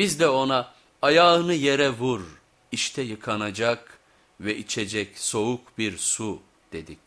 Biz de ona ayağını yere vur, işte yıkanacak ve içecek soğuk bir su dedik.